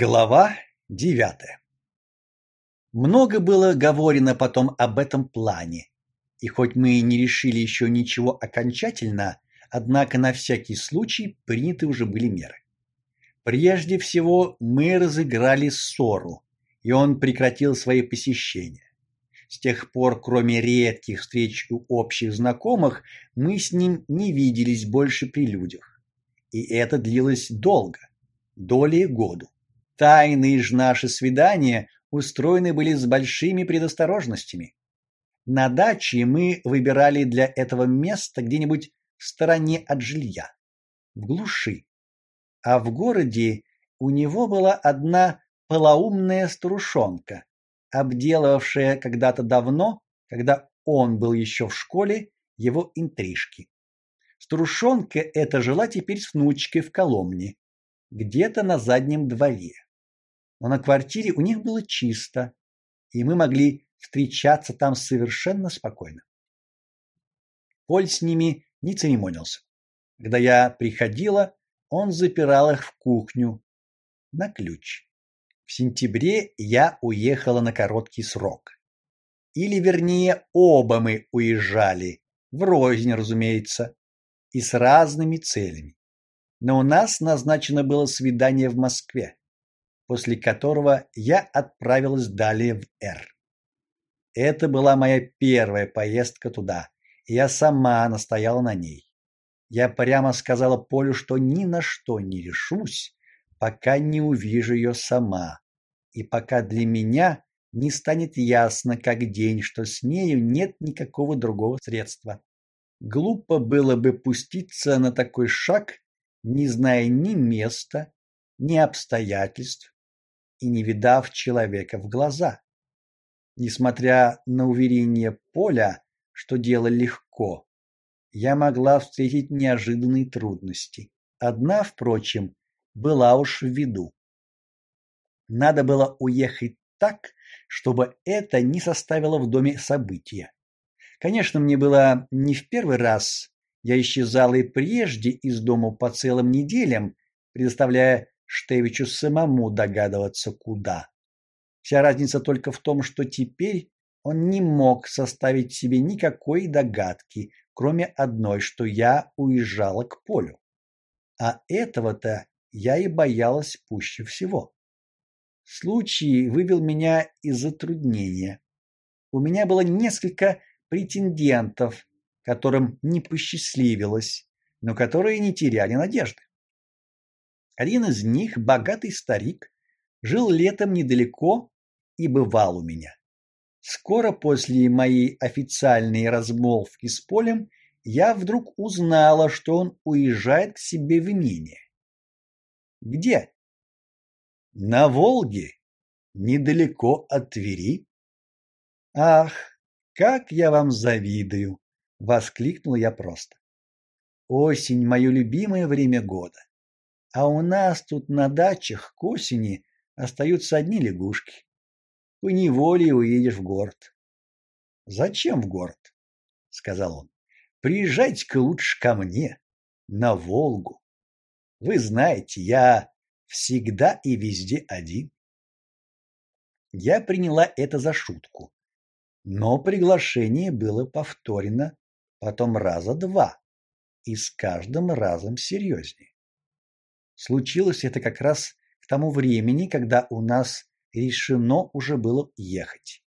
Глава девятая. Много было говорено потом об этом плане. И хоть мы и не решили еще ничего окончательно, однако на всякий случай приняты уже были меры. Прежде всего, мы разыграли ссору, и он прекратил свои посещения. С тех пор, кроме редких встреч у общих знакомых, мы с ним не виделись больше при людях. И это длилось долго, долей году. Тайные ж наши свидания устроены были с большими предосторожностями. На даче мы выбирали для этого место где-нибудь в стороне от жилья, в глуши. А в городе у него была одна полоумная старушонка, обделывавшая когда-то давно, когда он был еще в школе, его интрижки. Старушонка эта жила теперь с внучкой в Коломне, где-то на заднем дворе но на квартире у них было чисто, и мы могли встречаться там совершенно спокойно. Поль с ними не церемонился. Когда я приходила, он запирал их в кухню на ключ. В сентябре я уехала на короткий срок. Или вернее, оба мы уезжали, врознь, разумеется, и с разными целями. Но у нас назначено было свидание в Москве после которого я отправилась далее в Р. Это была моя первая поездка туда, и я сама настояла на ней. Я прямо сказала Полю, что ни на что не решусь, пока не увижу ее сама, и пока для меня не станет ясно как день, что с нею нет никакого другого средства. Глупо было бы пуститься на такой шаг, не зная ни места, ни обстоятельств, и не видав человека в глаза. Несмотря на уверение Поля, что дело легко, я могла встретить неожиданные трудности. Одна, впрочем, была уж в виду. Надо было уехать так, чтобы это не составило в доме события. Конечно, мне было не в первый раз. Я исчезала и прежде из дома по целым неделям, предоставляя Штевичу самому догадываться куда. Вся разница только в том, что теперь он не мог составить себе никакой догадки, кроме одной, что я уезжала к полю. А этого-то я и боялась пуще всего. Случай вывел меня из затруднения. У меня было несколько претендентов, которым не посчастливилось, но которые не теряли надежды. Один из них, богатый старик, жил летом недалеко и бывал у меня. Скоро после моей официальной размолвки с Полем я вдруг узнала, что он уезжает к себе в имение. Где? На Волге, недалеко от Твери. Ах, как я вам завидую, воскликнул я просто. Осень мое любимое время года. А у нас тут на дачах к осени остаются одни лягушки. По неволе уедешь в город. Зачем в город? сказал он. Приезжайте-ка лучше ко мне на Волгу. Вы знаете, я всегда и везде один. Я приняла это за шутку. Но приглашение было повторено потом раза два, и с каждым разом серьезнее. Случилось это как раз к тому времени, когда у нас решено уже было ехать.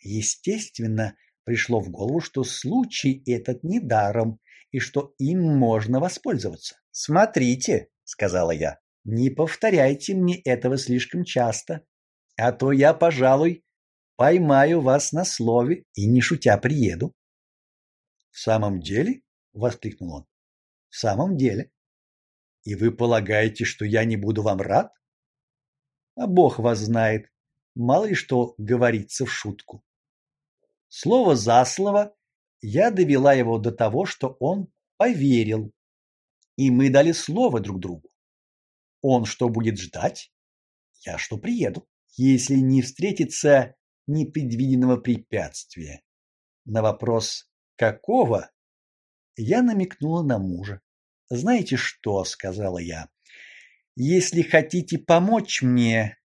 Естественно, пришло в голову, что случай этот не даром и что им можно воспользоваться. "Смотрите", сказала я. "Не повторяйте мне этого слишком часто, а то я, пожалуй, поймаю вас на слове и не шутя приеду". "В самом деле?" воскликнул он. "В самом деле. И вы полагаете, что я не буду вам рад? А Бог вас знает, мало ли что говорится в шутку. Слово за слово я довела его до того, что он поверил. И мы дали слово друг другу. Он что будет ждать, я что приеду, если не встретится непредвиденного препятствия. На вопрос какого я намекнула на мужа. Знаете что, сказала я. Если хотите помочь мне,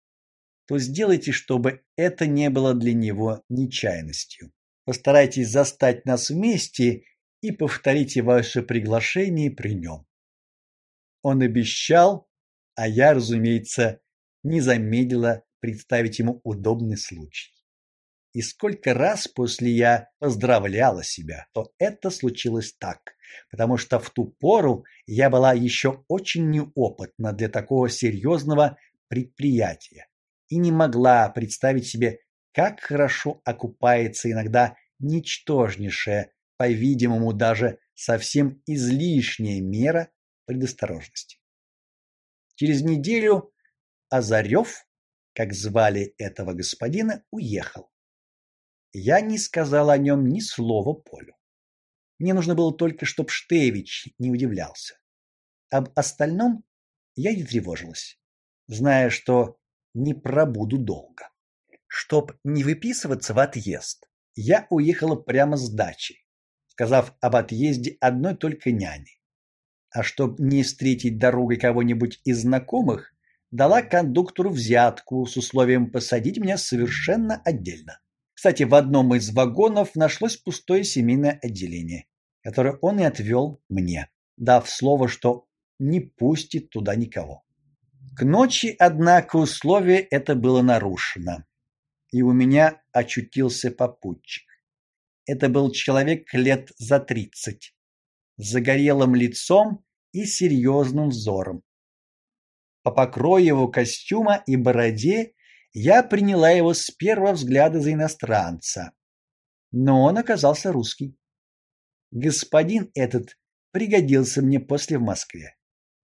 то сделайте, чтобы это не было для него нечаянностью. Постарайтесь застать нас вместе и повторите ваше приглашение при нем. Он обещал, а я, разумеется, не замедлила представить ему удобный случай. И сколько раз после я поздравляла себя, то это случилось так, потому что в ту пору я была еще очень неопытна для такого серьезного предприятия и не могла представить себе, как хорошо окупается иногда ничтожнейшая, по-видимому, даже совсем излишняя мера предосторожности. Через неделю Азарев, как звали этого господина, уехал. Я не сказал о нем ни слова Полю. Мне нужно было только, чтоб Штевич не удивлялся. Об остальном я не тревожилась, зная, что не пробуду долго. Чтоб не выписываться в отъезд, я уехала прямо с дачи, сказав об отъезде одной только няне. А чтоб не встретить дорогой кого-нибудь из знакомых, дала кондуктору взятку с условием посадить меня совершенно отдельно. Кстати, в одном из вагонов нашлось пустое семейное отделение, которое он и отвел мне, дав слово, что не пустит туда никого. К ночи, однако, условие это было нарушено, и у меня очутился попутчик. Это был человек лет за тридцать, с загорелым лицом и серьезным взором. По покрою его костюма и бороде я приняла его с первого взгляда за иностранца. Но он оказался русский. Господин этот пригодился мне после в Москве.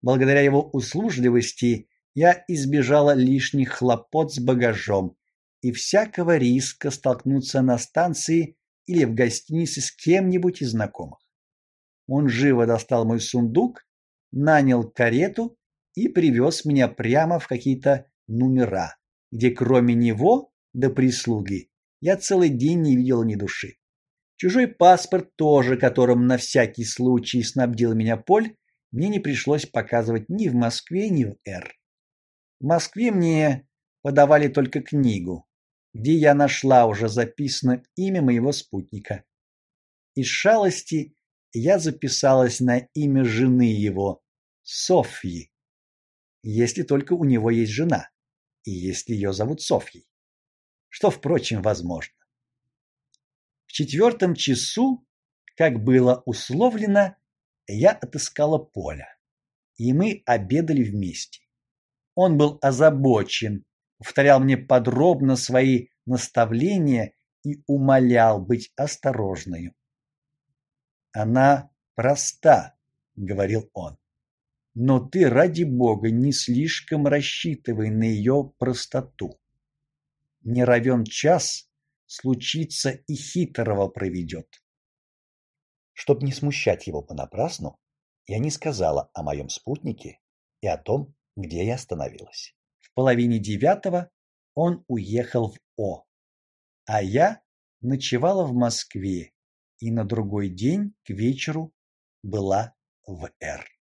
Благодаря его услужливости я избежала лишних хлопот с багажом и всякого риска столкнуться на станции или в гостинице с кем-нибудь из знакомых. Он живо достал мой сундук, нанял карету и привез меня прямо в какие-то номера, где кроме него да прислуги я целый день не видел ни души. Чужой паспорт тоже, которым на всякий случай снабдил меня Поль, мне не пришлось показывать ни в Москве, ни в Р. В Москве мне подавали только книгу, где я нашла уже записано имя моего спутника. Из шалости я записалась на имя жены его, Софьи. Если только у него есть жена и если ее зовут Софьей, что, впрочем, возможно. В четвертом часу, как было условлено, я отыскала Поля, и мы обедали вместе. Он был озабочен, повторял мне подробно свои наставления и умолял быть осторожной. Она проста, говорил он. Но ты ради бога не слишком рассчитывай на ее простоту. Не равен час случится и хитрого проведет. Чтоб не смущать его понапрасну, я не сказала о моем спутнике и о том, где я остановилась. В половине девятого он уехал в О, а я ночевала в Москве и на другой день к вечеру была в Р.